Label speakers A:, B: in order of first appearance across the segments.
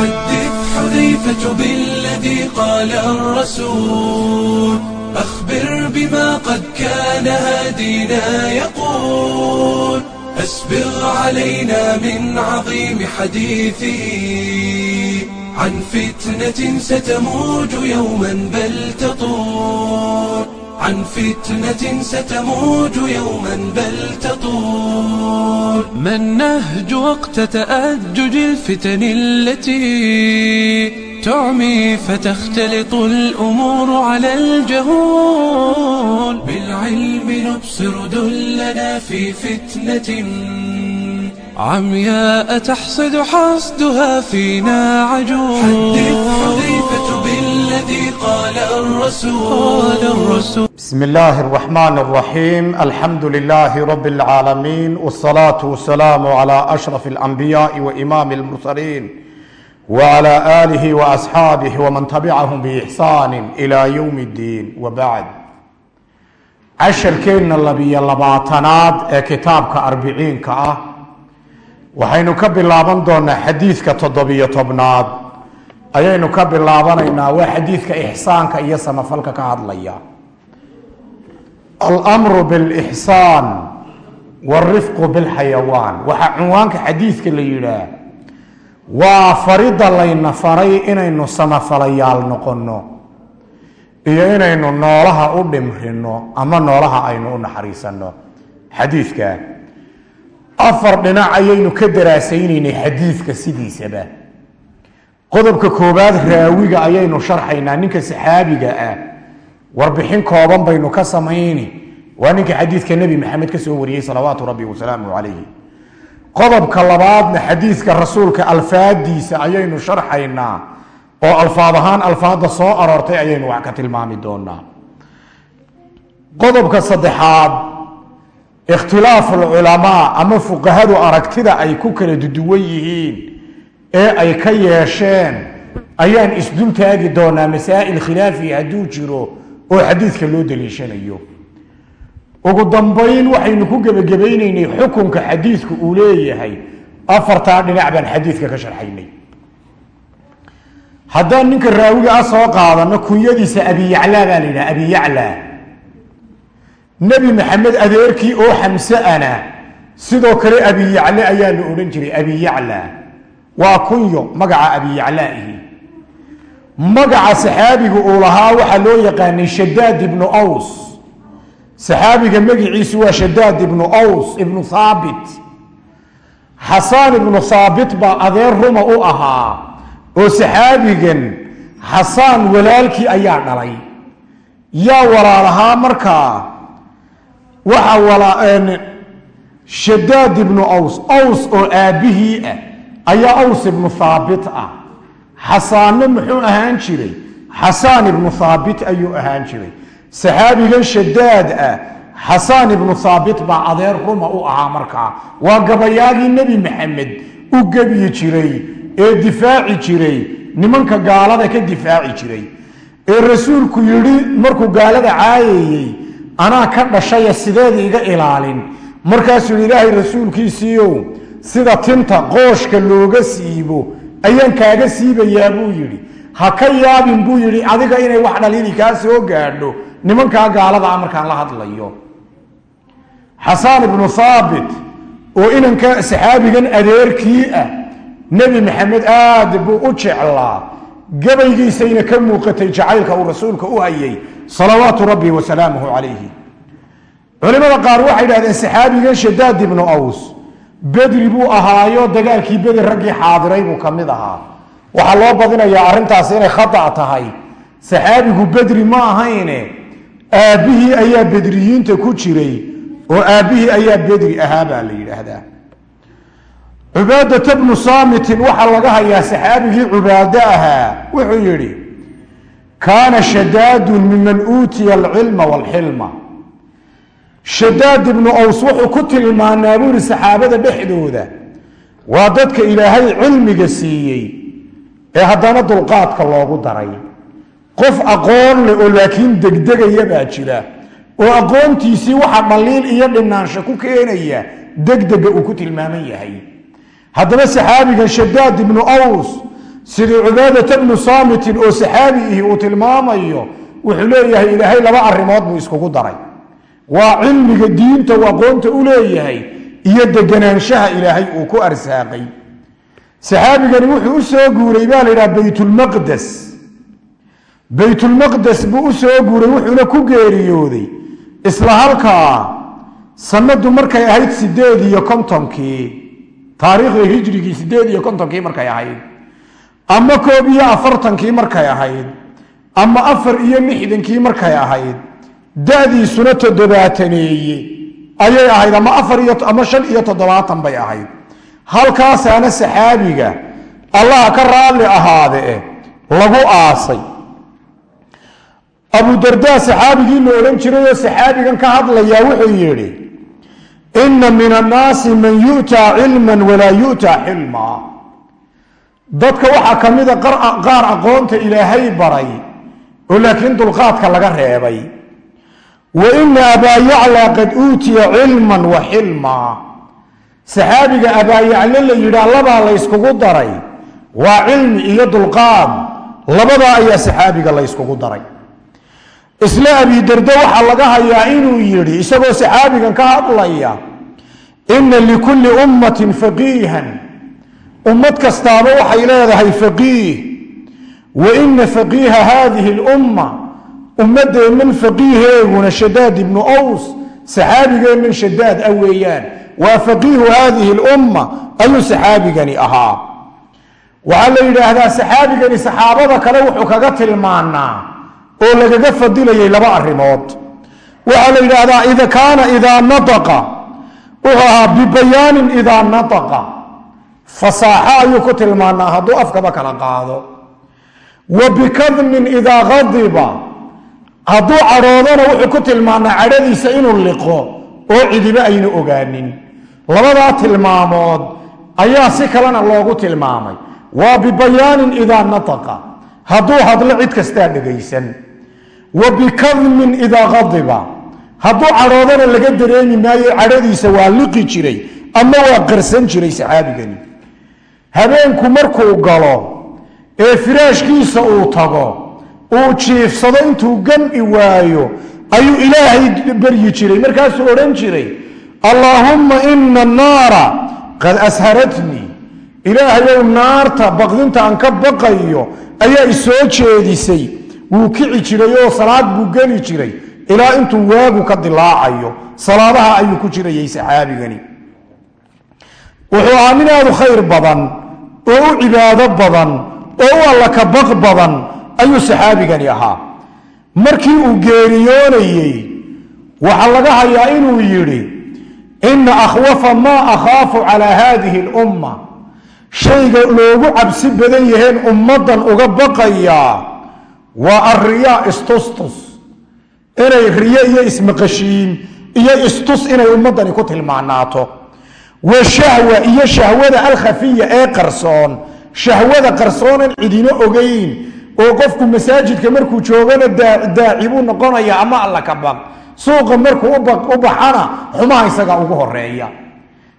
A: حدث حذيفة بالذي قال الرسول أخبر بما قد كان هادينا يقول أسبغ علينا من عظيم حديثه عن فتنة ستموج يوما بل تطور عن فتنة ستموج يوما بل تطول من نهج وقت تأجج الفتن التي تعمي فتختلط الأمور على الجهول بالعلم نبصر دلنا في فتنة عمياء تحصد حصدها فينا عجول حدث حذيفة بالذي قال الرسول قال الرسول
B: بسم الله الرحمن الرحيم الحمد لله رب العالمين والصلاة والسلام على أشرف الأنبياء وإمام المرسلين وعلى آله وأصحابه ومن تبعهم بإحسان إلى يوم الدين وبعد casharkeenna labiyo labaatanaad ee kitaabka arbiciinka ah waxaynu ka bilaaban doonaa xadiidka toddobiyo tobnaad. Ayaynu ka bilaabanaynaa waa xadiidka ixsaanka iyo samafalka ka hadlaya. Almru bilixsaan waalrifqu bilxayawaan. Waxaa cunwaanka xadiidka la yidhaah waa farida layna faray inaynu samafalayaal noqonno iyo inaynu noolaha u dhimrino ama noolaha aynu u naxariisanno. Xadiidka afar dhinac ayaynu ka daraasaynaynay xadiidka sidiisaba. Qodobka koowaad raawiga ayaynu sharxaynaa ninka saxaabiga ah. Warbixin kooban baynu ka samayni. Waa ninka xadiidka nebi maxamed ka soo wariyey salawaatu rabbi wasalaamu calayhi. Qodobka labaadna xadiidka rasuulka alfaadiisa ayaynu sharxaynaa. Oo alfaad ahaan alfaada soo aroortay ayaynu wax ka tilmaami doonaa qodobka saddexaad ikhtilaafu alculamaa ama fuqahadu aragtida ay ku kala duduwan yihiin ee ay ka yeesheen ayaan isdul taagi doonaa masaa'il khilaafi hadduu jiro oo xadiidka loo daliishanayo. Ugu dambayn waxaynu ku gebagabaynaynay xukunka xadiidku uu leeyahay. Afartaa dhinac baan xadiidka ka sharxaynay. Haddaan ninka raawiga ah soo qaadano kunyadiisa abiyaclaa baa la yidhaha abiyaclaa nebi maxamed adeerkii oo xamse ana. Sidoo kale abiyacla ayaa la odhan jiray abiyaclaa waa kunyo magaca abiyaclaa'ihi magaca saxaabiga uu lahaa waxaa loo yaqaanay shadaad ibnu aws. Saxaabiga magiciisu waa shadaad ibnu aws ibnu haabit xasaan ibnu haabit baa adeer ruma u ahaa oo saxaabigan xasaan walaalkii ayaa dhalay. Yaa walaalahaa markaa waxa shadaad ibnu aws. Aws oo aabbihii ah ayaa aws ibnu haabit ah. Xasaanna muxuu ahaan jiray? Xasaan ibnu haabit ayuu ahaan jiray. Saxaabigan shadaad ah xasaan ibnu haabit baa adeer ruma u ahaa markaa. Waa gabayaagii nebi maxamed u gebyi jiray ee difaaci jiray nimanka gaalada ka difaaci jiray. Ee rasuulku yidhi markuu gaalada caayayey anaa ka dhashaya sideeda iga ilaalin. Markaasuu ilaahay rasuulkiisiiow sida tinta qooshka looga siibo ayaan kaaga siibayaa buu yidhi. Ha ka yaabin buu yidhi adiga inay wax dhaliili kaa soo gaadho nimankaa gaalada a markaan la hadlayo. Xasaan ibnu haabit oo inanka saxaabigan adeerkii ah nebi maxamed aad buu u jeclaa. Gabaygiisayna ka muuqatay jacaylka uu rasuulka u hayay salawaatu rabbi wa salaamuhu calayhi culimada qaar waxay idhahdeen saxaabigan shadaad ibnu aws bedri buu ahaayo dagaalkii beder raggii xaadiray buu ka mid ahaa. Waxaa loo badinayaa arrintaasi inay khata tahay. Saxaabigu bedri ma ahayne aabbihii ayaa bedriyiinta ku jiray oo aabbihii ayaa bedri ahaa baa la yidhaahdaa. Cubaadata bnu saamitin waxaa laga hayaa saxaabigii cubaado ahaa wuxuu yidhi kaana shadaadun miman uutiya alcilma waalxilma shadaad ibnu aws wuxuu ku tilmaanaa buu yihi saxaabada dhexdooda waa dadka ilaahay cilmiga siiyey ee haddana dulqaadka loogu daray qof aqoon leh oo laakiin degdegaya baa jira oo aqoontiisii waxa dhaliil iyo dhinaansho ku keenaya degdega uu ku tilmaaman yahay haddaba saxaabigan shadaad ibnu aws sidii cubaadata bnu saamitin oo saxaabi ihi uu tilmaamayo wuxuu leeyahay ilaahay laba arrimood buu iskugu daray. Waa cilmiga diinta uu aqoonta u leeyahay iyo deganaanshaha ilaahay uu ku arsaaqay. Saxaabigani wuxuu u soo guuray baa la yidhaha baytulmaqdes baytulmaqdes buu u soo guuray wuxuuna ku geeriyooday isla halkaa sanadu markay ahayd sideed iyo kontonkii taariikhda hijrigii sideed iyo kontonkii markay ahayd ama koob iyo afartankii markay ahayd ama afar iyo lixdankii markay ahayd da'diisuna toddobaataneeye. Ayay ahayd ama afar iyo ama shan iyo toddobaatan bay ahayd. Halkaasaana saxaabiga allaha ka raalli ahaadee lagu aasay. Abu dardaa saxaabigii la odhan jiray oo saxaabigan ka hadlayaa wuxuu yidhi inna min annaasi man yu'taa cilman walaa yu'taa xilmaa dadka waxaa ka mida qaar aqoonta ilaahay baray oo laakiin dulqaadka laga reebay. Wa ina abaa yaclaa qad uutiya cilman wa xilmaa saxaabiga abaayacle la yidhaah labaa la yskugu daray. Waa cilmi iyo dulqaad labadaa ayaa saxaabiga la yskugu daray. Isla abidarda waxaa laga hayaa inuu yidhi isagoo saxaabigan ka hadlaya ina likulli ummatin faqiihan ummad kastaaba waxay leedahay faqiih wa ina faqiiha haadihi lumma ummadeennan faqiiheeguna shadaad ibnu aws saxaabigeennan shadaad ah weeyaan. Waa faqiihu haadihi lumma ayuu saxaabigani ahaa. Waxaa la yidhaahdaa saxaabigani saxaabada kale wuxuu kaga tilmaanaa oo lagaga fadilayay laba arrimood. Waxaa la yidhaahdaa ida kaana idaa nataqa wuxuu ahaa bibayaanin idaa nataqa fasaaxo ayuu ku tilmaanaa hadduu afkaba kala qaado. Wa bikadmin idaa qadiba hadduu cadhoodana wuxuu ku tilmaanaa cadhadiisa inuu liqo oo cidiba ayna ogaanin. Labadaa tilmaamood ayaa si kalena loogu tilmaamay. Waa bibayaanin idaa nataqa. Hadduu hadlo cid kastaa dhegaysan wa bikadmin idaa qadiba hadduu cadhoodana laga dareemi maayo cadhadiisa waa liqi jiray ama waa qarsan jiray saxaabigani habeenku markuu galo ee firaashkiisa uu tago uu jiifsado intuu gami waayo ayuu ilaahay baryi jiray. Markaasuu odhan jiray allaahumma ina annaara qad asharatnii ilaahayow naarta baqdinta aan ka baqayo ayaa isoo jeedisay. Wuu kici jiray oo salaad buu geli jiray ilaa intuu waagu ka dilaacayo. Salaadaha ayuu ku jirayay saxaabigani wuxuu ahaa nin aadu khayr badan oo u cibaado badan oo u alla ka baq badan ayuu saxaabigani ahaa. Markii uu geeriyoonayey waxaa laga hayaa inuu yidhi ina akhwafa maa akhaafu calaa haadihi lumma shayga loogu cabsi badan yaheen ummaddan uga baqayaa waa arriyaa istustus. Inay riyo iyo ismaqashiin iyo istus inay ummaddani ku tilmaanaato wa shahwa iyo shahwada alkhafiya ee qarsoon. Shahwada qarsoonan cidino ogeyn oo qofku masaajidka markuu joogana daaci buu noqonaya ama alla ka baq. Suuqa markuu u baxana xumaha isaga ugu horreeya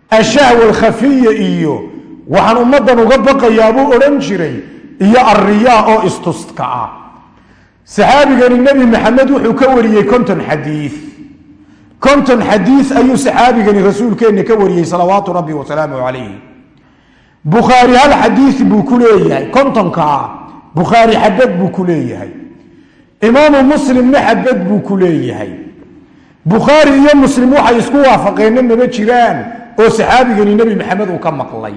B: ashahwa alkhafiya iyo waxaan ummaddan uga baqayaa buu odhan jiray iyo arriyaa oo istuska ah. Saxaabigani nebi maxamed wuxuu ka wariyey konton xadiid konton xadiid ayuu saxaabigani rasuulkeenna ka wariyey salawaatu rabbi wasalaamu calayh bukhaari hal xadiid buu ku leeyahay kontonkaa bukhaari xabad buu ku leeyahay. Imaamu muslimna xabad buu ku leeyahay. Bukhaari iyo muslim waxay isku waafaqeenna maba jiraan oo saxaabigani nebi maxamed uu ka maqlay.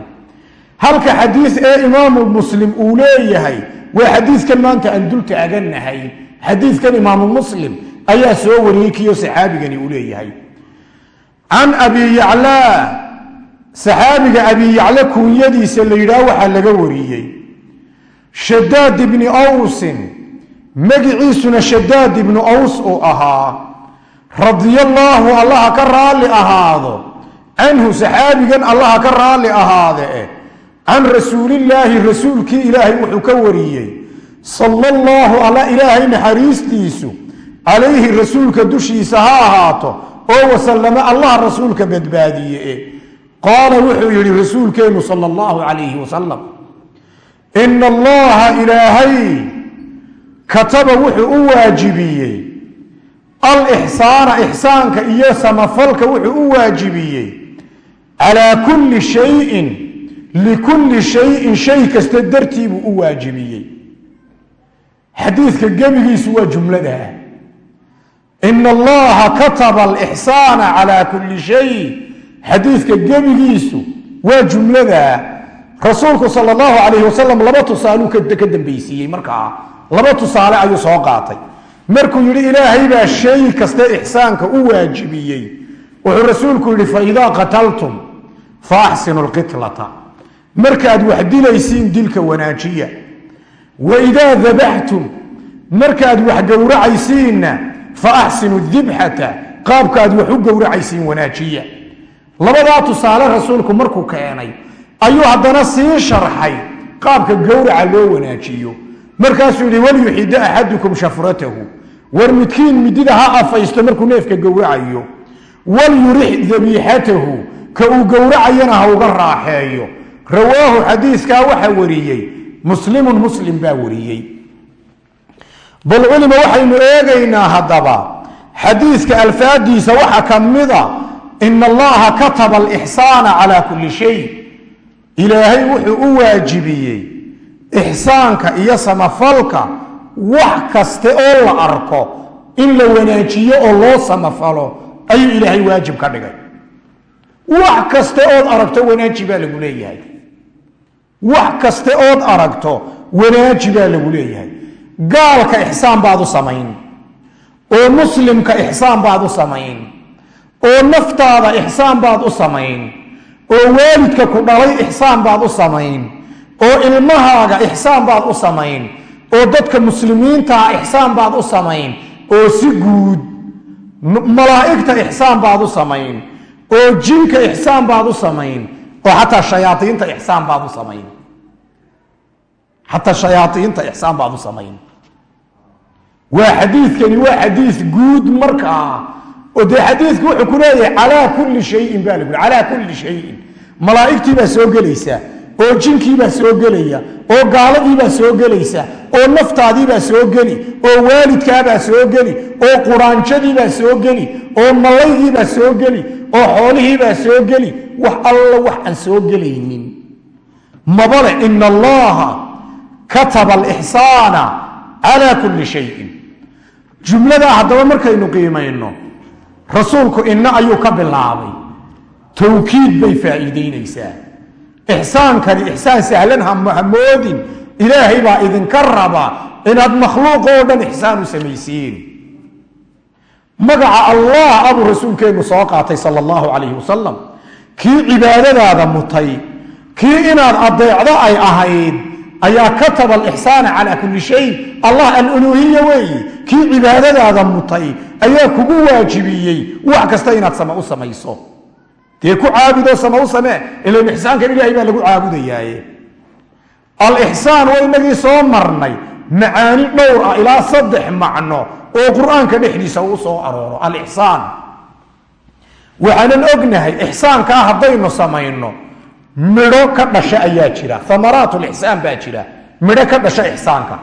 B: Halka xadiis ee imaamu muslim uu leeyahay waa xadiiskan maanta aan dul taagannahay xadiiskan imaamu muslim ayaa soo wariyey kiyo saxaabigani uu leeyahay. Can abi yaclaa saxaabiga abi yacle kuunyadiisa la yidhaah waxaa laga wariyey. Shadaad ibni awsin magiciisuna shadaad ibnu aws uu ahaa radiallaahu allaha ka raalli ahaado canhu saxaabigan allaha ka raalli ahaade can rasuulillaahi rasuulkii ilaahay wuxuu ka wariyey. Sala allahu alla ilaahay naxariistiisu calayhi rasuulka dushiisa ha ahaato oo wasalame allah rasuulka badbaadiye qaala wuxuu yidhi rasuulkeennu sala allahu calayhi wasalam ina allaha ilaahay kataba wuxuu u waajibiyey. Alixsaana ixsaanka iyo samafalka wuxuu u waajibiyey. Calaa kulli shayin likulli shayin shay kasta dartii buu u waajibiyey. Xadiidka gebigiisu waa ina allaha kataba alixsaana calaa kulli shay xadiidka gebigiisu waa jumlada. Rasuulku sal allahu calayhi wasalam laba tusaaluu ka dambaysiiyey markaa laba tusaale ayuu soo qaatay. Markuu yidhi ilaahay baa shay kasta ixsaanka u waajibiyey. Wuxuu rasuulku yidhi faidaa qataltum fa axsinu lqitlata. Markaad wax dilaysiin dilka wanaajiya. Wa idaa dabaxtum markaad wax gowracaysiinna fa axsinu dibxata qaabkaad wax u gowracaysiin wanaajiya labadaa tusaale rasuulku markuu keenay ayuu haddana sii sharxay qaabka gowraca loo wanaajiyo markaasuu yihi walyuxida axadukum shafratahu war midkiin midida ha afaysto markuu neefka gowracayo walyurix dabiixatahu ka uu gowracayana ha uga raaxeeyo rawaahu xadiiskaa waxaa wariyey muslimun muslim baa wariyey bal culima waxaynu eegaynaa haddaba xadiiska alfaadiisa waxaa ka mida ina allaha kataba alixsaana calaa kulli shay. Ilaahay wuxuu u waajibiyey ixsaanka iyo samafalka wax kaste oo la arko in la wanaajiyo oo loo samafalo ayuu ilaahay waajib ka dhigay. Wax kaste ood aragto wanaaji baa lagu leeyahay. Wax kaste ood aragto wanaaji baa lagu leeyahay gaalka ixsaan baad u samayn oo muslimka ixsaan baad u samayn oo naftaada ixsaan baad u samayn oo waalidka ku dhalay ixsaan baad u samayn oo ilmahaaga ixsaan baad u samayn oo dadka muslimiintaa ixsaan baad u samayn oo si guud malaa'igta ixsaan baad u samayn oo jinka ixsaan baad u samayn oo xataa shayaaiinta ixsaan baad u samayn xataa shayaaiinta ixsaan baad u samayn. Waa xadiidkani waa xadiis guud markaa oo dee xadiidku wuxuu ku leeyahay calaa kulli shayin baa lagu calaa kulli shayin. Malaa'igtii baa soo gelaysa oo jinkiibaa soo gelaya oo gaaladiibaa soo gelaysa oo naftaadiibaa soo geli oo waalidkaabaa soo geli oo quraanjadiibaa soo geli oo mallaydiibaa soo geli oo xoolihiibaa soo geli wax alla wax aan soo gelaynin. Mabale ina allaha kataba alixsaana calaa kulli shayin jumladaa haddaba markaynu qiimayno rasuulku inna ayuu ka bilaabay towkiid bay faa'iideynaysaa ixsaankani ixsaan sahlan hamoodin ilaahay baa idinka raba inaad makhluuq oo dhan ixsaan u samaysiin magaca allah abuu rasuulkeennu soo qaatay sala allahu calayhi wasalam kii cibaadadaada mutay kii inaad adeecdo ay ahayd ayaa kataba alixsaana calaa kulli shay. Allah aluluuhiya weeyi kii cibaadadaada mutay ayaa kugu waajibiyey. Wax kasta inaad sama u samayso. Dee ku caabudoo sama u samee ilan ixsaankan ilaahay baa lagu caabudayaaye. Alixsaan waa inagii soo marnay macaani dhowr ah ilaa saddex macno oo qur'aanka dhexdiisa uu soo arooro alixsaan. Waxaanan ognahay ixsaankaa haddaynu samayno midho ka dhasha ayaa jira. Amaraat lixsaan baa jira. Midho ka dhasha ixsaanka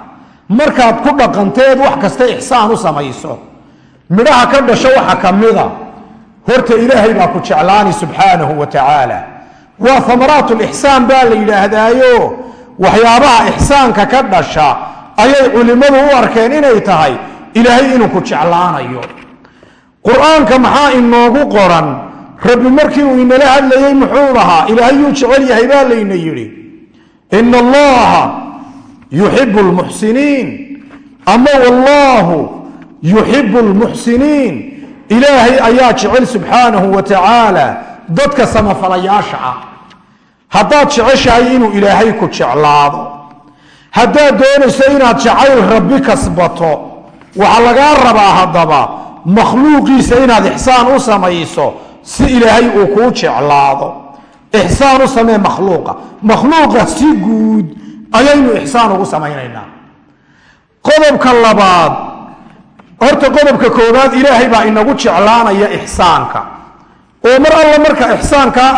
B: markaad ku dhaqanteed wax kasta ixsaan u samayso. Midhaha ka dhasho waxa ka mida. Horta ilaahay baa ku jeclaani subxaanahu wa tacaala. Waa amaraat lixsaan baa la yidhaahdaayo. Waxyaabaha ixsaanka ka dhasha ayay culimmadu u arkeen inay tahay. Ilaahay inuu ku jeclaanayo. Qur'aanka maxaa inoogu qoran rabbi markii uu inala hadlayey muxuu lahaa? Ilaahay yuu jecel yahay baa layna yidhi ina allaha yuxibu lmuxsiniin ama wallaahu yuxibu lmuxsiniin ilaahay ayaa jecel subxaanahu wa tacaala dadka samafalayaasha ah. Haddaad jeceshahay inuu ilaahay ku jeclaado. Haddaad doonayso inaad jacayl rabbi kasbato waxaa lagaa rabaa haddaba makhluuqiisa inaad ixsaan u samayso si ilaahay uu kuu jeclaado. Ixsaan u samee makhluuqa. Makhluuqa si guud ayaynu ixsaan ugu samaynaynaa. Qodobka labaad. Horta qodobka koowaad ilaahay baa inagu jeclaanaya ixsaanka oo mar alla marka ixsaankaa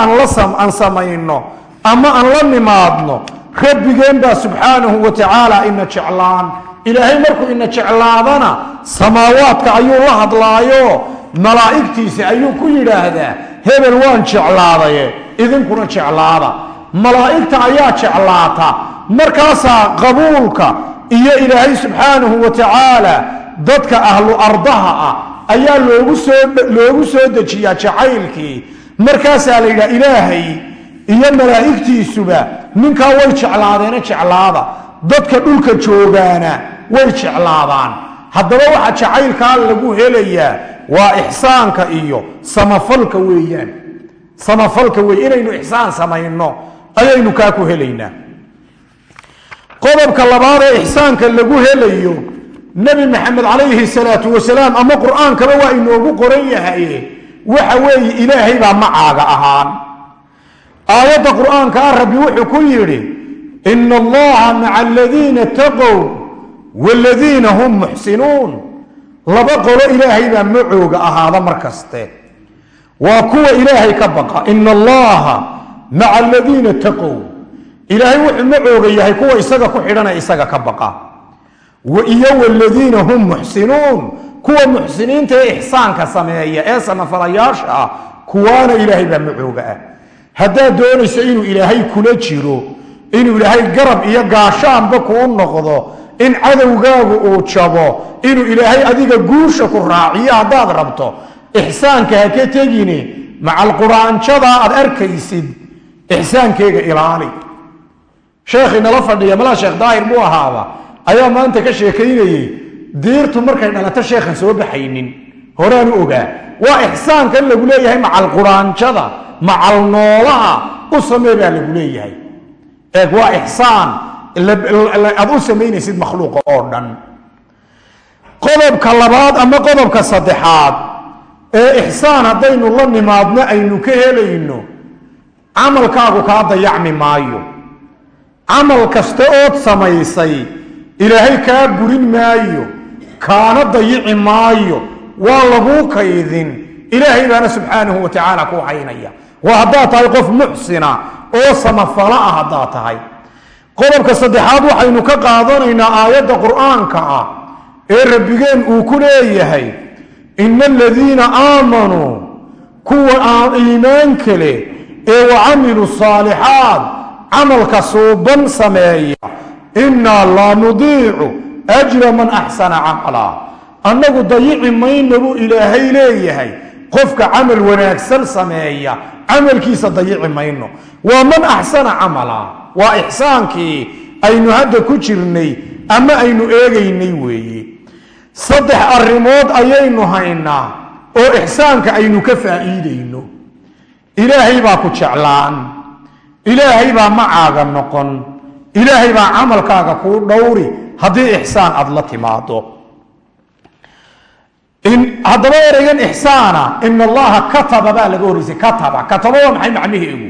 B: aan samayno ama aan la nimaadno rabbigeen baa subxaanahu wa tacaala ina jeclaan. Ilaahay markuu ina jeclaadana samaawaadka ayuu la hadlaayo malaa'igtiisa ayuu ku yidhaahdaa hebel waan jeclaadaye idinkuna jeclaada. Malaa'igta ayaa jeclaata. Markaasaa qabuulka iyo ilaahay subxaanahu wa tacaala dadka ahlu ardaha ah ayaa loogu soo dejiyaa jacaylkii. Markaasaa la yidhaha ilaahay iyo malaa'igtiisuba ninkaa way jeclaadeena jeclaada. Dadka dhulka joogaana way jeclaadaan. Haddaba waxa jacaylkaa lagu helayaa waa ixsaanka iyo samafalka weeyaan. Samafalka wey inaynu ixsaan samayno ayaynu kaa ku helaynaa. Qodobka labaad ee ixsaanka lagu helayo nebi maxamed calayhi salaatu wasalaam ama qur'aankaba waa inoogu qoran yahaye waxa weeye ilaahay baa macaaga ahaan. Aayadda qur'aanka ah rabbi wuxuu ku yidhi ina allaha maca aladiina taqow waladiina hum muxsinuun laba qolo ilaahay baa macooga ahaada mar kaste. Waa kuwa ilaahay ka baqa. Ina allaha maca aladiina taqow. Ilaahay wuxuu macooga yahay kuwa isaga ku xidhanee isaga ka baqa. Iyo waladiina hum muxsinuun. Kuwa muxsiniinta ee ixsaanka sameeya ee samafalayaasha ah kuwaana ilaahay baa macooga ah. Haddaad doonayso inuu ilaahay kula jiro inuu ilaahay garab iyo gaashaanba kuu noqdo in cadowgaagu uu jabo inuu ilaahay adiga guusha ku raaciyo haddaad rabto. Ixsaanka ha ka tegine macalquraanjadaa aad arkaysid ixsaankeega ilaali. Sheekhii nala fadhiya malaa sheekh daahir buu ahaaba ayaa maanta ka sheekaynayey diirtu markay dhalato sheekhan soo baxaynin. Horaanu ogaa waa ixsaankan lagu leeyahay macalquraanjada macal noolaha u samee baa lagu leeyahay. Eeg waa ixsaan aad u samaynaysid makhluuqa oo dhan. Qodobka labaad ama qodobka saddexaad ee ixsaan haddaynu la nimaadno aynu ka helayno camalkaagu kaa dayacmi maayo. Camal kasta ood samaysay ilaahay kaa burin maayo kaana dayici maayo waa laguu kaydin. Ilaahay baana subxaanahu wa tacaala ku haynaya waa haddaad tahay qof muxsina oo samafala ah haddaad tahay qodobka saddexaad waxaynu ka qaadanaynaa aayadda qur'aanka ah ee rabbigeen uu ku leeyahay ina aladiina aamanuu kuwa aan iimaanka leh ee wa camiluu saalixaat camalka suuban sameeya innaa laa nudiicu ajra man axsana camala. Annagu dayici mayna buu ilaahay leeyahay qofka camal wanaagsan sameeya camalkiisa dayici mayno. Waa man axsana camala waa ixsaankii aynu hadda ku jirnay ama aynu eegaynay weeye. Saddex arrimood ayaynu haynaa oo ixsaanka aynu ka faa'iidayno. Ilaahay baa ku jeclaan. Ilaahay baa macaaga noqon. Ilaahay baa camalkaaga kuu dhowri haddii ixsaan aad la timaado haddaba ereygan ixsaana ina allaha kataba baa laga horeysay kataba. Kataba waa maxay macnaheegu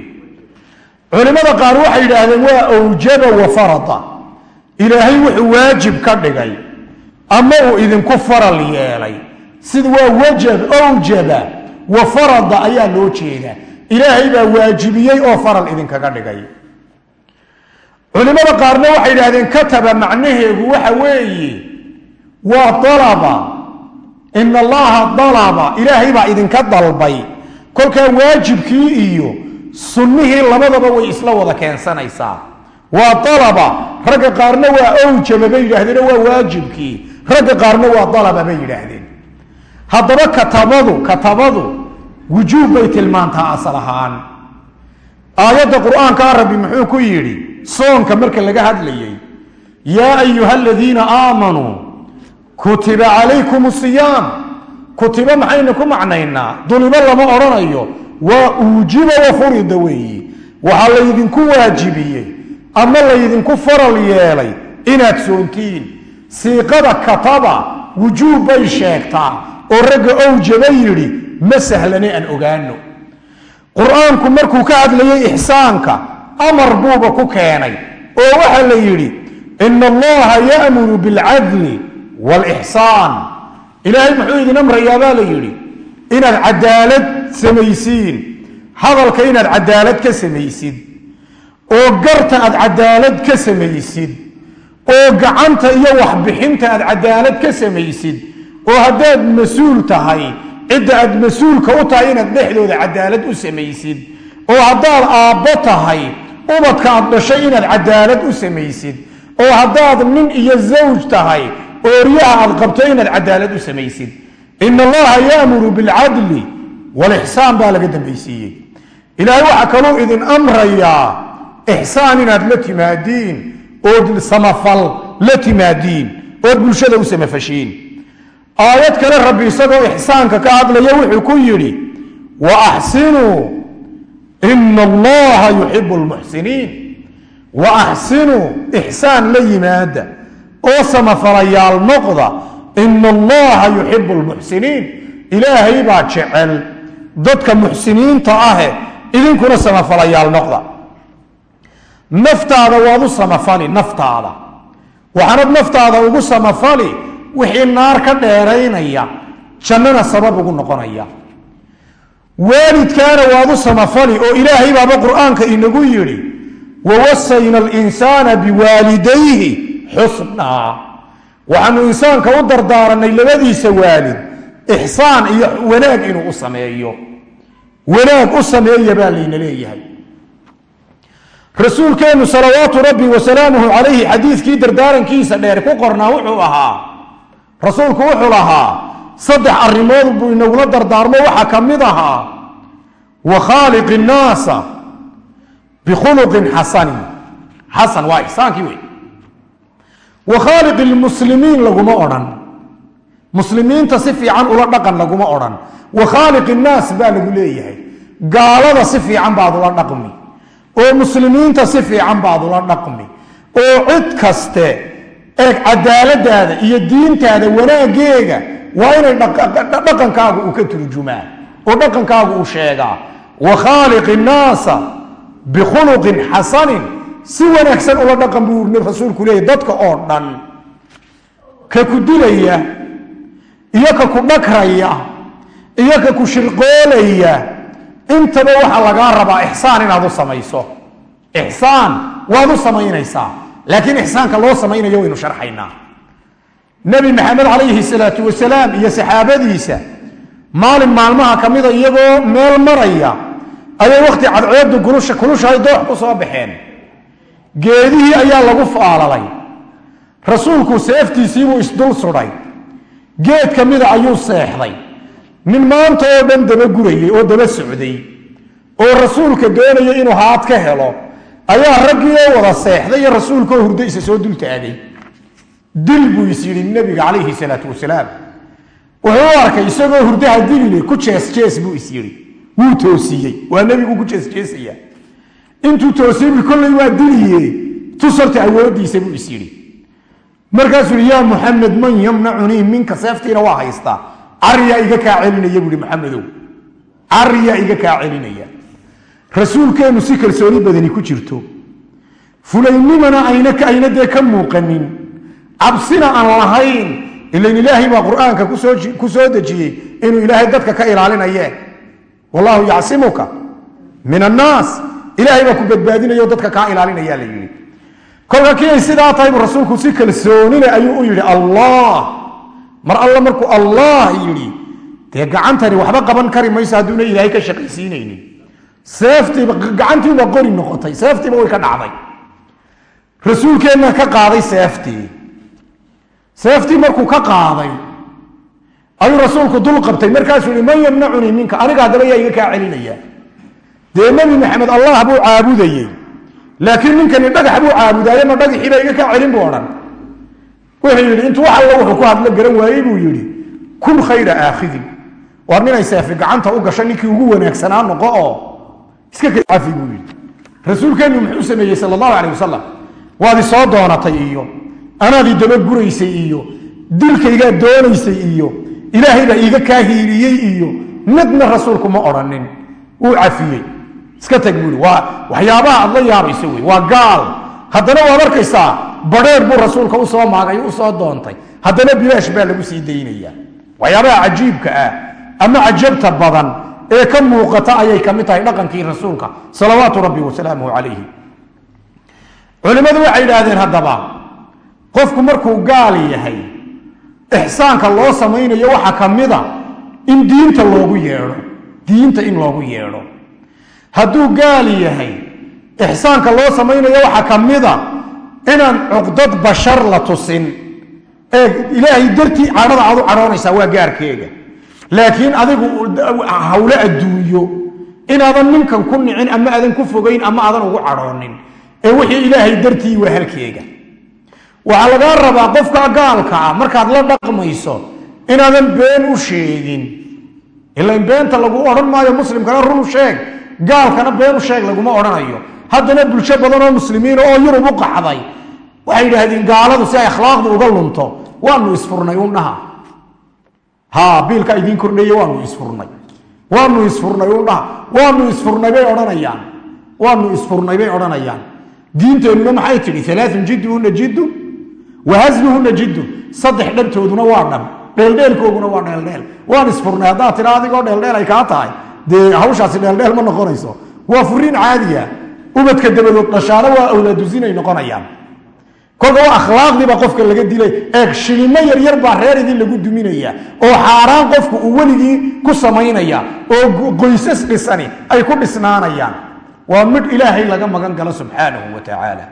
B: culimada qaar waxay yidhaahdeen waa awjaba wa farada. Ilaahay wuxuu waajib ka dhigay ama uu idinku faral yeelay. Sida waa wajab awjaba wa farada ayaa loo jeedaa. Ilaahay baa waajibiyey oo faral idinkaga dhigay. Culimada qaarna waxay yidhahdeen kataba macnaheegu waxa weeye waa dalaba. Ina allaha dalaba. Ilaahay baa idinka dalbay. Kolkaa waajibkii iyo sunnihii labadaba way isla wada keensanaysaa. Waa dalaba ragga qaarna waa awjaba bay yidhaahdeen waa waajibkii. Ragga qaarna waa dalaba bay yidhaahdeen. Haddaba katabadu katabadu wujuub bay tilmaantaa asal ahaan. Aayadda qur'aankaa rabbi muxuu ku yidhi soonka marka laga hadlayay yaa ayuha aladiina aamanuu kutiba calaykum siyaam. Kutiba maxaynu ku macnaynaa? Dulibo lama odhanayo waa uujiba wa furida weeyi. Waxaa laydinku waajibiyey ama laydinku faral yeelay inaad soontiin. Siiqada kataba wujuub bay sheegtaa oo ragga owjaba yidhi ma sahlane aan ogaano qur'aanku markuu ka hadlayay ixsaanka amar buuba ku keenay oo waxaa la yidhi ina allaha ya'muru bilcadli waalixsaan ilaahay muxuu idin amrayaa la yidhi inaad cadaalad samaysiin. Hadalka inaad cadaalad ka samaysid. Oo garta aad cadaalad ka samaysid. Oo gacanta iyo waxbixinta aad cadaalad ka samaysid. Oo haddaad mas'uul tahay cidda aad mas'uulka u tahay inaad dhexdooda cadaalad u samaysid. Oo haddaad aabbo tahay ubadka aad dhashay inaad cadaalad u samaysid. Oo haddaad nin iyo zawj tahay ooryaha aad qabto inaad cadaalad u samaysid in allaha yaamuru bilcadli walixsaan baa laga dambaysiiyey ilaahay waxaa kaluu idin amrayaa ixsaan inaad la timaadiin ood samafal la timaadiin ood bulshada u samafashiin aayad kale rabbi isagoo ixsaanka ka hadlaya wuxuu ku yidhi wa axsinuu ina allaha yuxibu lmuxsiniin wa axsinuu ixsaan la yimaada oo samafalayaal noqda ina allaha yuxibu lmuxsiniin ilaahay baa jecel dadka muxsiniinta ahe idinkuna samafalayaal noqda naftaada waad u samafali naftaada waxaanad naftaada ugu samafali wixii naar ka dheeraynaya jannana sabab ugu noqonaya waalidkaana waad u samafali oo ilaahay baaba qur'aanka inagu yidhi wawasayna alinsaana biwaalidayhi xusnaa waxaanu insaanka u dardaaranay labadiisa waalid ixsaan iyo wanaag inuu u sameeyo. Wanaag u sameeya baa layna leeyahay. Rasuulkeennu salawaatu rabbi wasalaamuhu calayhi xadiidkii dardaarankiisa dheer ku qornaa wuxuu ahaa rasuulku wuxuu lahaa saddex arrimood buu inagula dardaarmo waxaa ka mid ahaa wa khaaliq innaasa bikhuluqin xasanin xasan waa ixsaankii wey wa khaaliq ilmuslimiin laguma odhan. Muslimiinta si fiican ula dhaqan laguma odhan. Wa khaaliq innaas baa lagu leeyahay. Gaalada si fiican baad ula dhaqmi. Oo muslimiinta si fiican baad ula dhaqmi. Oo cid kaste eeg cadaaladaada iyo diintaada wanaageega waa inay dhaqankaagu uu ka turjumaa. Oo dhaqankaagu uu sheegaa. Wa khaaliq innaasa bikhuluqin xasanin si wanaagsan ula dhaqan buu rasuulku leeyahy dadka oo dhan ka ku dilaya iyo ka ku dhagraya iyo ka ku shirqoolaya intaba waxaa lagaa rabaa ixsaan inaad u samayso. Ixsaan waad u samaynaysaa laakiin ixsaanka loo samaynayo waynu sharxaynaa. Nebi maxamed calayhi salaatu wasalaam iyo saxaabadiisa maalin maalmaha ka mida iyagoo meel maraya ayay wakhti cadceedu kulusha kulushahay doox ku soo baxeen geedihii ayaa lagu faalalay. Rasuulku seeftiisiibuu isdul sudhay. Geed ka mida ayuu seexday. Nin maanta oo dhan daba gurayay oo daba socday. Oo rasuulka doonaya inuu haad ka helo ayaa raggii oo wada seexday iyo rasuulkaoo hurdo isa soo dul taagay. Dil buu is yidhi nebiga calayhi salaatu wasalaam. Wuxuu u arkay isagoo hurdaha dilile ku jees-jees buu is yidhi. Wuu toosiyey. Waa nebigu ku jees-jeesaya intuu toosiyey bui kollay waa diliye tusarta awoodiisa buu is yidhi. Markaasuu yaa muxamed man yamnacunii minka seeftiina waa haystaa cariyaa iga kaa celinaya buuhi maxamedow cariyaa iga kaa celinaya. Rasuulkeennu si kalsooni badani ku jirto. Fulaynimana ayna dee ka muuqanin. Cabsina aan lahayn. Ilan ilaahay baa qur'aanka ku soo dejiyey inuu ilaahay dadka ka ilaalinaye wallahu yacsimuka min annaas ilaahay baa ku badbaadinayo dadka kaa ilaalinaya la yidhi. Kolka kii ay sidaa tahay buu rasuulku si kalsoonile ayuu u yidhi allah. Mar alla markuu allah yidhi dee gacantani waxba qaban kari mayso hadduuna ilaahay ka shaqaysiinaynin. Seeftiiba gacantiiba qori noqotay seeftiiba way ka dhacday. Rasuulkeenna ka qaaday seeftii. Seeftii markuu ka qaaday ayuu rasuulku dul qabtay. Markaasuu yihi man yamnacunii minka aniga haddaba yaa iga kaa celinaya dee nebi maxamed allah buu caabudayey. Laakiin ninkani dhagax buu caabudaaye ma dhagaxiibaa iga kaa celin buu odhan. Wuxuu yidhi intuu wax alla wuxuu ku hadlo garan waayey buu yidhi. Kun khayra aakhidin war ninay seefi gacanta u gasho ninkii ugu wanaagsanaa noqo oo iska kacafi buu yidhi. Rasuulkeennu muxuu sameeyey sala allahu caleyh wasalam waad i soo doonatay iyo anaad i dabaguraysay iyo dilkaygaad doonaysay iyo ilaahay baa iiga kaa hiiliyey iyo midna rasuulku odhanin wuu cafiyey iska tag buu yidhi waa waxyaabaha aad la yaabayso wey waa gaal. Haddana waad arkaysaa badheer buu rasuulka u soo maagay u soo doontay. Haddana bilaash baa lagu sii daynaya. Waxyaabaha cajiibka ah ama cajabta badan ee ka muuqata ayay ka mid tahay dhaqankii rasuulka salawaatu rabbi wasalaamuhu calayhi. Culimmadu waxay yidhaahdeen haddaba qofku markuu gaal yahay ixsaanka loo samaynayo waxaa ka mida in diinta loogu yeedho diinta in loogu yeedho hadduu gaal yahay ixsaanka loo samaynayo waxaa ka mida inaan cuqdad bashar la tusin. Ee ilaahay dartii cadhada aad u cadhoonaysaa waa gaarkeega. Laakiin adigu hawlo adduunyo inaadan ninkan ku nicin ama aadan ku fogayn ama aadan ugu cadhoonin ee wixii ilaahay dartii waa halkeega. Waxaa lagaa rabaa qofka gaalka ah markaad la dhaqmayso inaadan been u sheegin. Ilan beenta lagu odhan maayo muslimkana run sheeg gaalkana been u sheeg laguma odhanayo. Haddana bulsho badan oo muslimiina oo yurub u qaxday waxay yidhaahdeen gaaladu si ay akhlaaqdu uga lunto waanu isfurnay undhaha ha biilka idiin kordheeye waanu isfurnay. Waanu isfurnay undhaha waanu isfurnay bay odhanayaan. Waanu isfurnay bay odhanayaan. Diinteennuna maxay tidhi? Alaaun jidduhuna jiddun wa jiddun saddex dhantooduna waa dhan dheeldheelkooguna waa dheeldheel. Waan isfurnay haddaad tidha adigoo dheeldheel ay kaa tahay dee hawshaasi dheeldheel ma noqonayso. Waa furiin caadiya. Ubadka dabadood dhashaana waa awlaadusinay noqonayaan. Kolka waa akhlaaqdiiba qofka laga dilay. Eeg shilimo yaryar baa reer lagu duminaya. Oo xaaraan qofku uu weligii ku samaynaya. Oo qoysas dhisani ay ku dhisnaanayaan. Waa midh ilaahay laga magan galo subxaanahu wa tacaala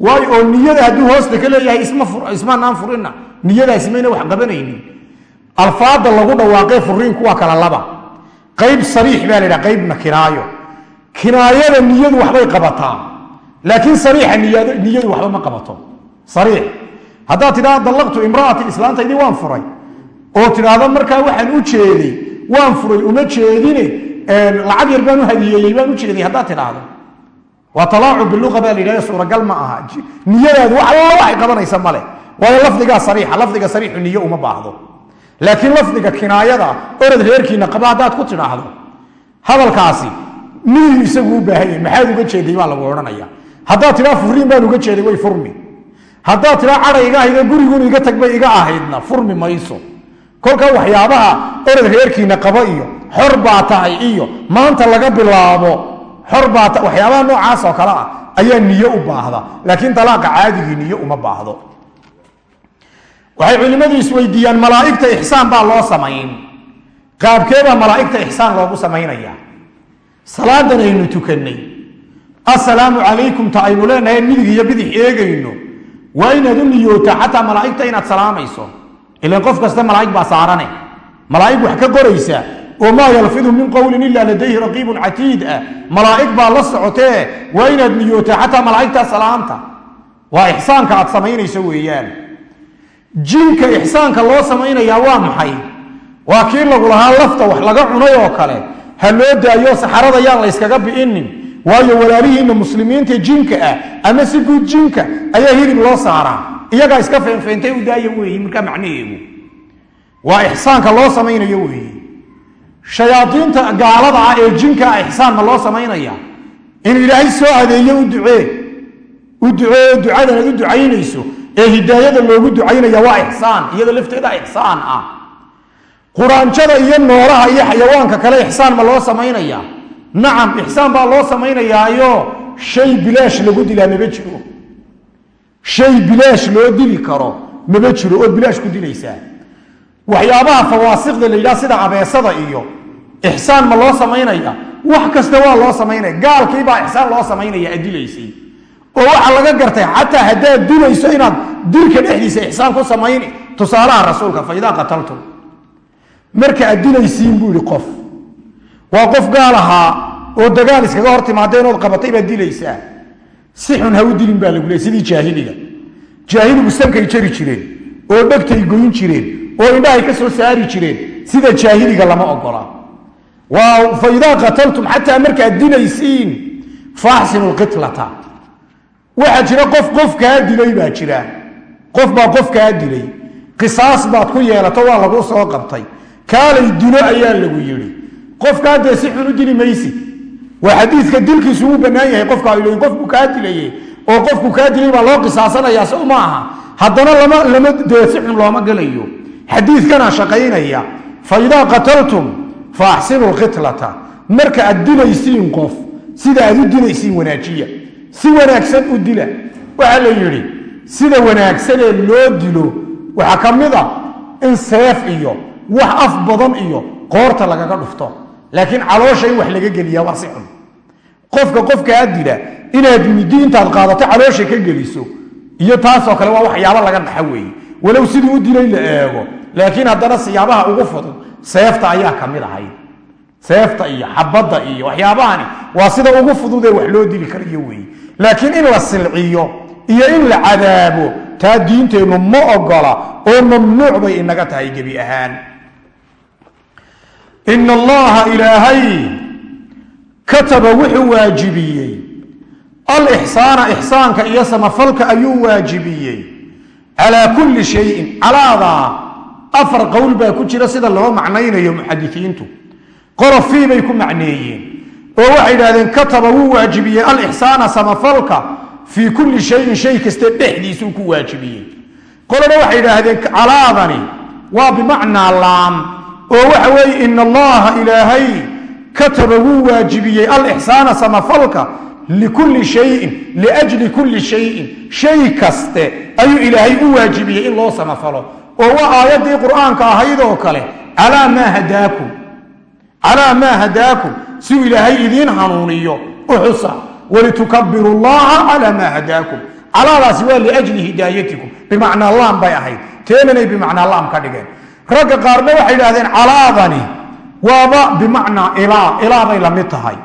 B: waayo oo niyada hadduu hoosta ka leeyahay ismanaan furina niyadaasi wax qabanaynin. Alfaada lagu dhawaaqee furiinku waa kala laba qayb sariix baa la yidhaha qaybna kinaayo kinaayada niyadu waxbay qabataa laakiin sariixa niyadu waxba ma qabato. Sariix. Haddaad tidhahda dallaqtu imra'ati islaantaydii waan furay. Oo tidhaahdo markaa waxaan u jeeday waan furay uma jeedine lacag yar baan u hadiyeeyey baan u jeeday. Haddaad tidhaahdo. Waa talaacub biluqa baa la suuragal ma aha. Niyadaadu wax alla waxay qabanaysa male waayo lafdigaa sariixa lafdiga sariixu niyo uma baahdo laakiin lafdiga kinaayada orad reerkiina qaba haddaad ku tidhaahdo. Hadalkaasi niyu isagu u baahan yahay maxaad uga jeeday baa lagu odhanaya. Haddaad tidhaa furiin baan uga jeeday way furmi haddaad tidhaa cadhay iga ahayd guriguun iga tag bay iga ahaydna furmi mayso. Kolka waxyaabaha orad reerkiina qaba iyo xor baa tahay iyo maanta laga bilaabo xor baa ta waxyaabaha noocaas oo kale ah ayaa niyo u baahda. Laakiin dalaaqa caadigii niyo uma baahdo waxay culimmadu isweydiiyaan malaa'igta ixsaan baa loo samayn. Qaabkeebaa malaa'igta ixsaan loogu samaynaya. Salaadan aynu tukannay. Assalaamu calaykum aynu leenahay midig iyo bidix eegayno. Waa inaad u niyootaa xataa malaa'igta inaad salaamayso ilan qof kasta malaa'ig baa saarane. Malaa'ig wax ka qoraysa oo yalfidu min qowlin ila ladayhi raqiibun catiid ah. Malaa'ig baa la socotee waa inaad niyootaa xataa malaa'igtaa salaamta. Waa ixsaanka aad samaynayso weeyaan jinka ixsaanka loo samaynayaa waa maxay? Waa kii lagu lahaa lafta wax laga cunay oo kale. Ha loo daayo saxarada yaan layskaga bi'inin waayo walaalihiinna muslimiinta jinka ah ama si guud jinka ayaa hilib loo saaraa. Iyagaa iska feenfeentay u daaya weeyi markaa macnaheedu waa ixsaanka loo samaynayo weeye shayaadiinta gaalada ah ee jinka ah ixsaan ma loo samaynaya. In ilaahay soo adeeyo u ducee. U ducee ducadan aad u ducaynayso ee hidaayada loogu ducaynaya waa ixsaan iyada lafteeda ixsaan ah. Quraanjada iyo noolaha iyo xayawaanka kale ixsaan ma loo samaynaya. Nacam ixsaan baa loo samaynayaayo. Shay bilaash lagu dilaa maba jiro. Shay bilaash loo dili karo maba jiro ood bilaash ku dilaysaa. Waxyaabaha fawaasiqda la yidhaha sida abeesada iyo ixsaan ma loo samaynaya. Wax kasta waa loo samaynaya. Gaalkiibaa ixsaan loo samaynaya aad dilaysay oo waxaa laga gartay xataa haddaad dilayso inaad dilka dhexdiisa ixsaan ku samayni tusaalaha rasuulka fa idaa qataltum marka aad dilaysiin buu yihi qof waa qof gaal ahaa oo dagaal iskaga hor timaada inood qabatay baad dilaysaa. Si xun ha u dilin baa lagu leey sidii jaahiliga. Jaahiligu sankay jari jireen oo dhegtay goyn jireen oo indhahay ka soo saari jireen sida jaahiliga lama ogola waa fa idaa qataltum xataa markaad dilaysiin faaxsinu lqitlata waxaa jira qof qof kaa dilay baa jira. Qof baa qof kaa dilay. Qisaas baad ku yeelato waa lagu soo qabtay. Kaalay dilo ayaa lagu yidhi. Qofkaa dee si xun u dili maysid waa xadiidka dilkiisu uu bannaan yahay qofka ay leeyiin qofku kaa dilaye oo qofku kaa dilay baa loo qisaasanayaa sow ma aha. Haddana lama lama dee si xun looma gelayo. Xadiidkana shaqaynaya. Fa idaa qataltum fa axsinu lqitlata marka aad dilaysiin qof sida aad u dilaysiin wanaajiya si wanaagsan u dila. Waxaa la yidhi sida wanaagsanee loo dilo waxaa ka mid a in seef iyo wax af badan iyo qoorta lagaga dhufto. Laakiin caloosha in wax laga geliya waa si xun. Qofka qofkaa dila inaad intaad qaadato caloosha ka geliso iyo taasoo kale waa waxyaabo laga dhaxa weeye. Walow siduu u dilay la eego laakiin haddana siyaabaha ugu fudud seefta ayaa ka mid ahayd seefta iyo xabadda iyo waxyaabahani waa sida ugu fududee wax loo dili karayo weeye laakiin in la silciyo iyo in la cadaabo taa diinteennu ma ogola oo mamnuuc bay inaga tahay gebi ahaan. Ina allaha ilaahay kataba wuxuu waajibiyey. Alixsaana ixsaanka iyo samafalka ayuu waajibiyey. Calaa kulli shayin calaadaa afar qowl baa ku jira sida loo macnaynayo muxadisiintu qorofii bay ku macneeyeen oo waxay idhahdeen kataba wuu waajibiyey alixsaana samafalka fii kulli shayin shay kaste dhexdiisuu ku waajibiyey. Qolana waxay idhaahdeen calaadani waa bimacnaa laam oo waxa weeye ina allaha ilaahay kataba wuu waajibiyey alixsaana samafalka likulli shayin liajli kulli shayin shay kaste ayuu ilaahay u waajibiyey in loo samafalo. Oo waa aayaddii qur'aanka ahayd oo kale calaa maa hadaakum calaa maa hadaakum? Siuu ilaahay idiin hanuuniyo. Uxusa walitukabiru llaha calaa maa hadaakum. Calaadaasi waa liajli hidaayatikum. Bimacnaa laam bay ahayd. Teenanay bimacnaa laam ka dhigeen. Ragga qaarna waxay idhahdeen calaadani waaba bimacnaa ilaa. Ilaa bay la mid tahay.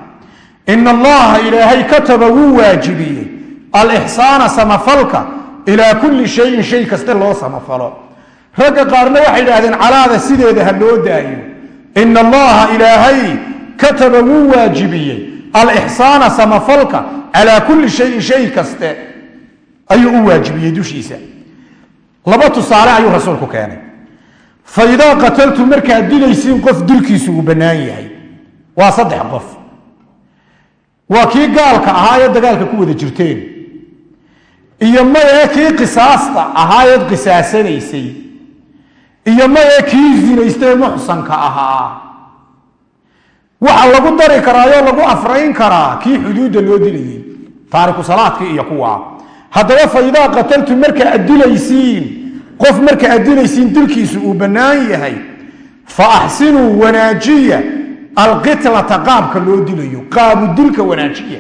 B: Ina allaha ilaahay kataba wuu waajibiyey. Alixsaana samafalka ilaa kulli shayin shay kaste loo samafalo. Ragga qaarna waxay idhahdeen calaada sideeda ha loo daayo ina allaha ilaahay kataba wuu waajibiyey alixsaana samafalka calaa kulli shayin shay kaste ayuu u waajibiyey dushiisa laba tusaale ayuu rasuulku keenay fa idaa qataltum markaad dilaysiin qof dilkiisu uu bannaan yahay waa saddex qof waa kii gaalka ahaa ee dagaalka ku wada jirteen iyo maye kii qisaasta ahaayeed qisaasanaysay iyo maye kii zinaystay muxsanka ahaa? Waxa lagu dari karaayoo lagu afrayn karaa kii xuduudda loo dilayay taariku salaadkii iyo kuwaa haddaba fa idaa qataltum marka ad dilaysiin qof marka ad dilaysiin dilkiisu uu bannaan yahay fa axsinuu wanaajiya alqitlata qaabka loo dilayo qaabu dilka wanaajiya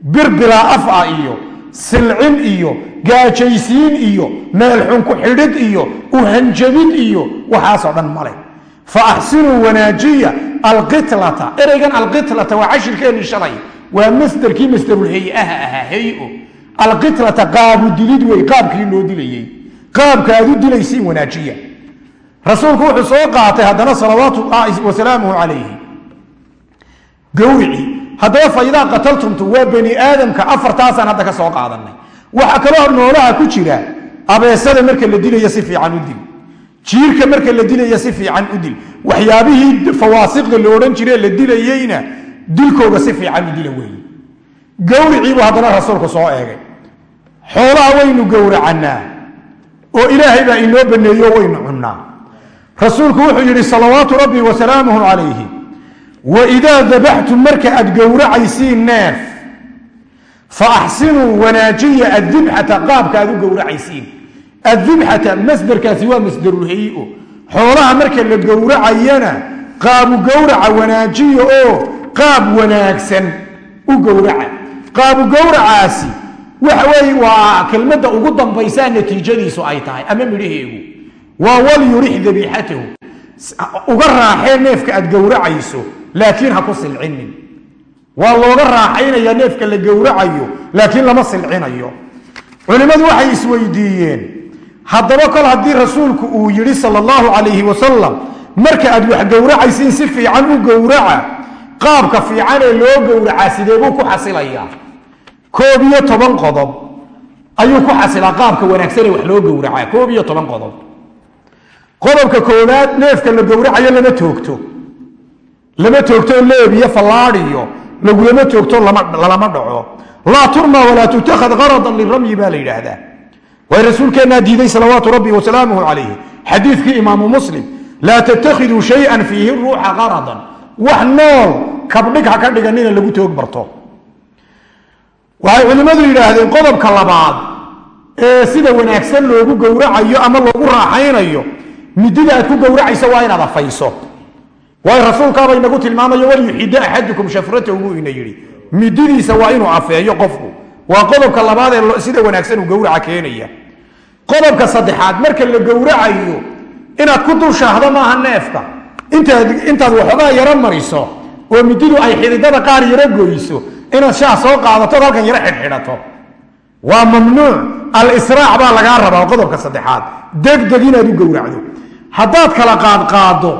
B: bir bilaa afa iyo silcin iyo gaajaysiin iyo meelxun ku xidhid iyo uhanjabid iyo waxaasoo dhan male fa axsinuu wanaajiya alqitlata. Ereygan alqitlata waa cashirkeennii shalay. Waa masderkii masdarulhay-aha ahaa hay'o alqitlata qaabu dilid wey qaabkii loo dilayey. Qaabka aad u dilaysiin wanaajiya. Rasuulku wuxuu soo qaatay haddana salawaatu llahi wasalaamuhu calayhi. Gawrici haddaba fa idaa qataltumtu waa bani aadamka afartaasaan hadda ka soo qaadanay waxaa kaloo noolaha ku jira abeesada marka la dilayo si fiican u dil. Jiirka marka la dilayo si fiican u dil. Waxyaabihii fawaasiqda la odhan jire la dilayeyna dilkooga si fiican u dila weeye gawriciibuu haddana rasuulku soo eegay. Xoolaha waynu gowracannaa oo ilaahay baa inoo baneeyo waynu cunnaa. Rasuulku wuxuu yidhi salawaatu rabbi wasalaamuhu calayhi waidaa dabaxtum marka aad gowracaysiin neef fa axsinuu wanaajiya addibxata qaabka aad u gowracaysiin. Addibxata masderkaasi waa masdarulhay-o xoolaha marka la gowracayana qaabu gowraca wanaajiya oo qaab wanaagsan u gowraca. Qaabu gowracaasi waxa weeye waa kelmadda ugu dambaysaa natiijadiisu ay tahay ama midhaheegu waa walyurix dabiixatahu. Uga raaxee neefka aad gowracayso laakiin ha ku silcinin. Waa looga raaxaynaya neefka la gowracayo laakiin lama silcinayo. Culimmadu waxay isweydiiyeen haddaba kol haddii rasuulku uu yidhi sala allahu calayhi wasalam marka aad wax gowracaysiin si fiican u gowraca qaabka fiican ee loo gowracaa sidee buu ku xasilayaa? Koob iyo toban qodob ayuu ku xasilaa qaabka wanaagsanee wax loo gowracaa koob iyo toban qodob. Qodobka koowaad neefka la gowracayo lama toogto lama toogto leebiyo fallaadiyo lagulama toogto lalama dhaco. Laa turma walaa tutakhad qaradan liramyi baa la yidhaahdaa. Way rasuulkeennaa diiday salawaatu rabbi wasalaamuhu calayhi. Xadiidkii imaamu muslim laa tattakhiduu shayan fiihi ruuxa qaradan wax nool kabdhig ha ka dhiganina lagu toog barto. Waxay culimmadu yidhaahdeen qodobka labaad ee sida wanaagsan loogu gowracayo ama loogu raaxaynayo midida aad ku gowracayso waa inaad afayso waayo rasuulkaaba inagu tilmaamayo walyuxida axadukum shafratahu buu ina yidhi. Mididiisa waa inuu afeeyo qofku. Waa qodobka labaad ee sida wanaagsan uu gowraca keenaya. Qodobka saddexaad marka la gowracayo inaad ku dul shaahdo maaha neefka. Intaad waxoogaa yaro mariso oo mididu ay xididada qaar yaro goyso inaad shaah soo qaadatood halkan yaro xidhxidhato. Waa mamnuuc. Alisraac baa lagaa rabaa qodobka saddexaad. Degdeg inaad u gowracdo. Haddaad kala qaadqaado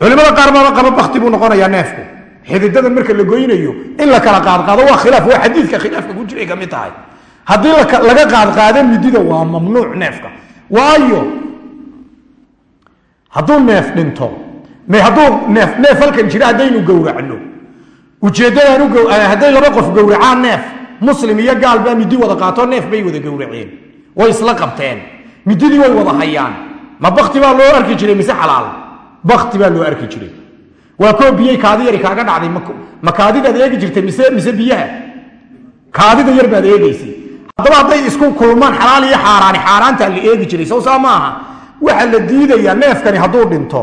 B: culimada qaar baaba qaba bakti buu noqonayaa neefku. Xididadan marka la goynayo in la kala qaadqaado waa khilaaf waa xadiidka khilaafka ku jiray ka mid tahay. Haddii laga qaadqaado midida waa mamnuuc neefka. Waayo hadduu neef dhinto hadduu neef halkan jira haddaynu gowracno. Ujeeddadaan hadday laba qof gowracaan neef muslim iyo gaal baa midi wada qaato neef bay wada gowraceen. Way isla qabteen. Mididii way wada hayaan. Ma bakti baa loo arki jiray mise xalaal bakti baa loo arki jiray. Waa koo biyey kaadi yari kaaga dhacday ma kaadidaad eegi jirtay mise mise biyaha? Kaadida yar baad eegaysay. Haddaba hadday isku kulmaan xalaal iyo xaaraani xaaraantaa la eegi jiray sow saa maaha. Waxaa la diidayaa neefkani hadduu dhinto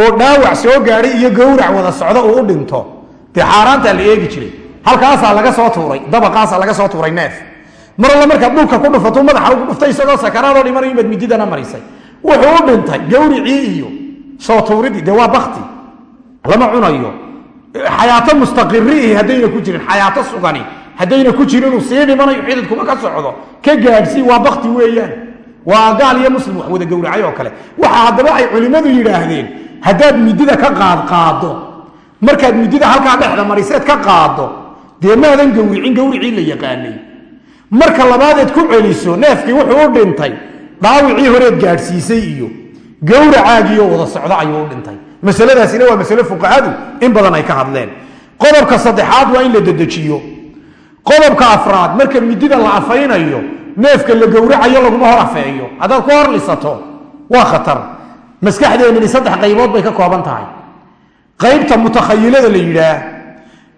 B: oo dhaawac soo gaadhay iyo gowrac wada socdo uu u dhinto dee xaaraantaa la eegi jiray. Halkaasaa laga soo tuuray dabaqaasaa laga soo tuuray neef. Mar alle dhulka ku dhufato madaxa ugu dhuftay isagoo sakaraadoo dhimanayo baad mididana marisay. Wuxuu u dhintay gowricii iyo soo tuuridii dee waa bakti lama cunayo. Xayaato mustaqiriihi haddayna ku jirin xayaato sugani haddayna ku jirin inuu sii dhimanayo xididkuma ka socdo. Ka gaadhsii waa bakti weeyaan. Waa gaal iyo muslim wax wada gowracay oo kale. Waxa haddaba ay culimmadu yidhaahdeen haddaad midida ka qaadqaado markaad midida halkaa dhexda mariseed ka qaado dee maadan gowricin gowricii la yaqaanay. Marka labaadeed ku celiso neefkii wuxuu u dhintay dhaawicii horeed gaadhsiisay iyo gowracaagiiyo wada socdo ayuu u dhintay. Masaladaasina waa masale fuqahadu in badan ay ka hadleen. Qodobka saddexaad waa in la dedejiyo. Qodobka afraad marka midida la afaynayo neefka la gowracayo laguma hor afeeyo. Haddaad ku hor lisato waa khatar. Maskaxdeennani saddex qaybood bay ka kooban tahay. Qaybta mutakhayilada la yidhaah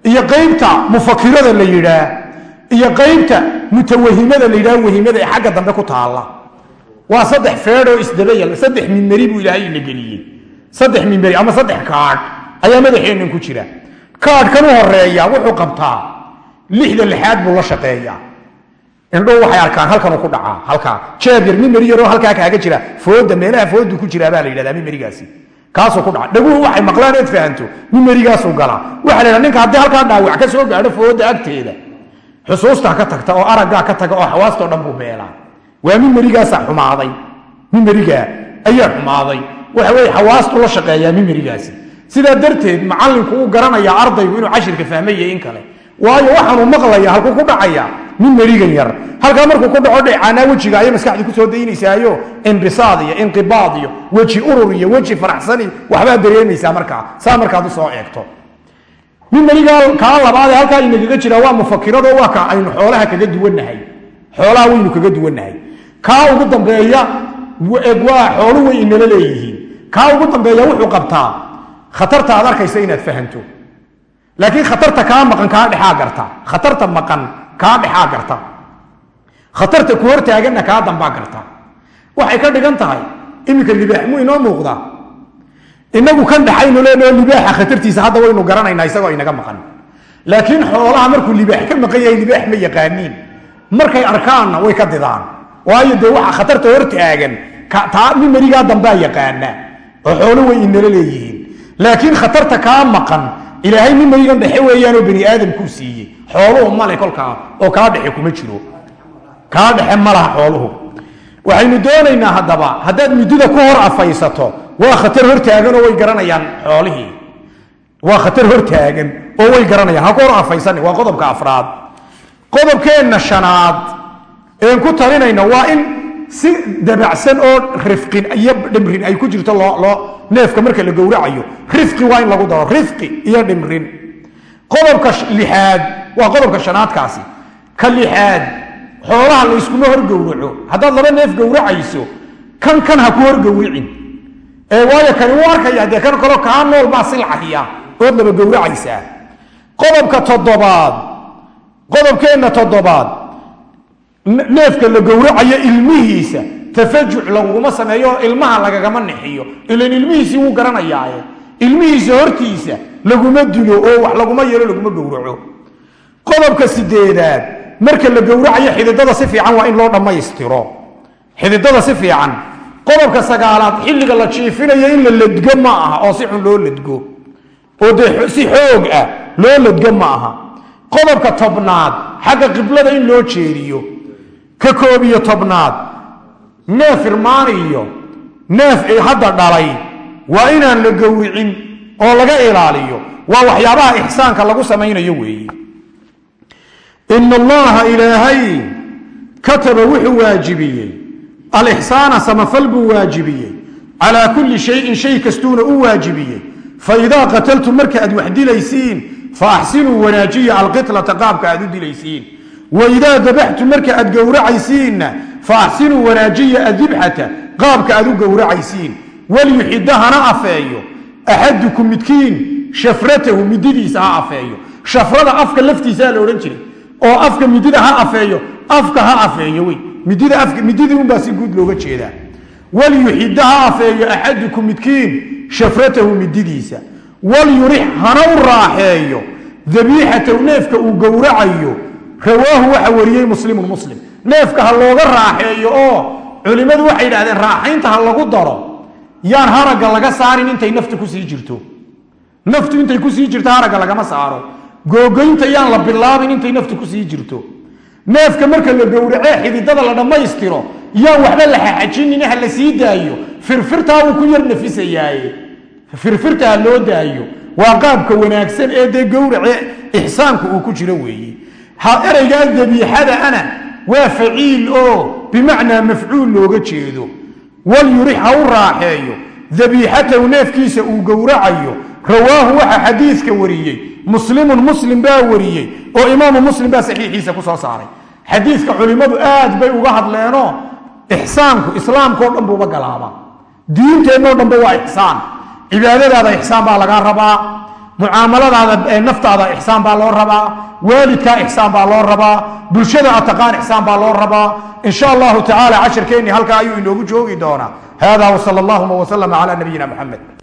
B: iyo qaybta mufakirada la yidhaah iyo qaybta mutawahimada la yidhaah wahimada ee xagga dambe ku taalla waa saddex feedhoo isdabayal saddex mimeri buu ilaahay ina geliyey. Saddex mimeri ama saddex kaadh ayaa madaxeennan ku jira. Kaadhkan u horreeya wuxuu qabtaa lixda lixaad buu la shaqeeyaa. Indhuhu waxay arkaan halkanuu ku dhacaa halkaa. Jeeb yar mimeri yaroo halkaa kaaga jira. Fooda meelaha foodu ku jiraa baa la yidhahdaa mimerigaasi kaasuu ku dhaca. Dhaguhu waxay maqlaan eed fahanto mimerigaasuu galaa waxaa la yidhaha ninka haddii halkaa dhaawac ka soo gaadho fooda agteeda. Xusuustaa ka tagta oo araggaa ka taga oo xawaastoo dhan buu beelaa waa mimerigaasaa xumaaday. Mimerigaa ayaa xumaaday. Waxa weye xawaastu la shaqeeyaa mimerigaasi sidaa darteed macallinku uu garanayaa ardaygu inuu cashirka fahmaya in kale. Waayo waxaanuu maqlaya halkuu ku dhacaya mimerigan yar. Halkaa markuu ku dhaco dheecaanaa wejiga ayay maskaxdii ku soo daynaysaayo inbisaad iyo inqibaad iyo weji urur iyo weji faraxsan iyo waxbaad dareemaysaa markaa. Saa markaad u soo eegto. Mimerigaa kaa labaadee halkaa inagaga jiraa waa mufakirado waa ka aynu xoolaha kaga duwannahay. Xoolaha waynu kaga duwannahay kaa ugu dambeeya waa xoolu way inala leeyihiin. Kaa ugu dambeeya wuxuu qabtaa khatarta aad arkaysa inaad fahanto. Laakiin khatarta kaa maqan kaa dhexaa garta. Khatarta maqan kaa dhexaa garta. Khatarta ku hortaaganna kaa dambaa garta. Waxay ka dhigan tahay iminka libaax muu inoo muuqdaa inagu kan dhaxaynu leenoo libaaxa khatartiisa hadda waynu garanaynaa isagoo inaga maqan. Laakiin xoolaha markuu libaax ka maqan yahay libaax ma yaqaaniin. Markay arkaanna way ka didaan waayo dee waxa khatarta hortaagan taa mimerigaa dambaa yaqaana oo xoolo way inala leeyihiin. Laakiin khatarta kaa maqan ilaahay mimerigan dhexe weeyaanoo bani aadamkuu siiyey xooluhu male kolkaa oo kaa dhexe kuma jiro. Kaa dhexe ma laha xooluhu. Waxaynu doonaynaa haddaba haddaad muddada ku hor afaysato waa khatar hortaagan oo way garanayaan xoolihii. Waa khatar hortaagan oo way garanayaan. Ha ku hor afaysan waa qodobka afraad. Qodobkeenna shanaad een ku talinayno waa in si dabacsan oo rifqin iyo dhimrin ay ku jirto loo neefka marka la gowracayo. Rifqi waa in lagu daro. Rifqi iyo dhimrin. Qodobka lixaad waa qodobka shanaadkaasi. Ka lixaad xoolaha la yskuma hor gowraco haddaad laba neef gowracayso kan kan ha ku hor gowricin ee waayo kani wuu arkaya dee kan kaloo kaa nool baa silcahiya ood laba gowracaysaa. Qodobka toddobaad. Qodobkeenna toddobaad neefka la gowracayo ilmihiisa tafajuc laguma sameeyo ilmaha lagagama nixiyo ilan ilmihiisii wuu garanayaaye. Ilmihiisa hortiisa laguma dilo oo wax laguma yeelo laguma gowraco. Qodobka sideedaad marka la gowracayo xididada si fiican waa in loo dhammaystiro. Xididada si fiican. Qodobka sagaalaad xilliga la jiifinayo in la ladgo ma aha oo si xun loo ladgo oo dee si xoog ah loo ladgo ma aha. Qodobka tobnaad xagga qiblada in loo jeediyo ka koob iyo tobnaad. Neef irmaaniyo neef ay hadda dhalay. Waa inaan la gowricin oo laga ilaaliyo. Waa waxyaabaha ixsaanka lagu samaynayo weeye ina allaha ilaahay kataba wuxuu waajibiyey. Alixsaana samafal buu waajibiyey. Calaa kulli shayin shay kastuuna u waajibiyey. Faidaa qataltum marka aad wax dilaysiin fa axsinuu wanaajiya alqitlata qaabka aad u dilaysiin waidaa dabaxtum marka aad gowracaysiinna fa axsinuu wanaajiya adibxata qaabka aad u gowracaysiin walyuxida hana afeeyo axadukum midkiin shafratahu mididiisa ha afeeyo shafrada afka laftiisaa la odhan jiray oo afka midida ha afeeyo afka ha afeeyo wey mididii unbaa si guud looga jeedaa walyuxida ha afeeyo axadukum midkiin shafratahu mididiisa walyurix hana u raaxeeyo dabiixatahu neefka uu gowracayo rawaahu waxa wariyey muslimun muslim. Neefka ha looga raaxeeyo oo culimmadu waxay yidhahdeen raaxaynta ha lagu daro. Yaan haragga laga saarin intay naftu ku sii jirto. Naftu intay ku sii jirto haragga lagama saaro. Googoynta yaan la bilaabin intay naftu ku sii jirto. Neefka marka la gowracee xididada la dhammaystiro yaan waxba la xaxajinin ha la sii daayo. Firfirtaa wuu ku yar nafisayaaye. Firfirta ha loo daayo. Waa qaabka wanaagsan ee dee gowrace ixsaanku uu ku jiro weeye ereygaa dabiixada ana waa faciil oo bimacnaa mafcuul looga jeedo. Walyurix ha u raaxeeyo. Dabiixatahu neefkiisa uu gowracayo. Rawaahu waxa xadiiska wariyey. Muslimun muslim baa wariyey oo imaamu muslim baa saxiixiisa ku soo saaray. Xadiiska culimmadu aad bay uga hadleenoo ixsaanku islaamkao dhan buuba galaabaa. Diinteennoo dhanba waa ixsaan. Cibaadadaada ixsaan baa lagaa rabaa mucaamaladaada naftaada ixsaan baa loo rabaa waalidkaa ixsaan baa loo rabaa bulshada ataqaan ixsaan baa loo rabaa. In sha allahu tacala casharkeennii halkaa ayuu inoogu joogi doonaa. Hada wsal allahuma wslama cala nabiyina muxamed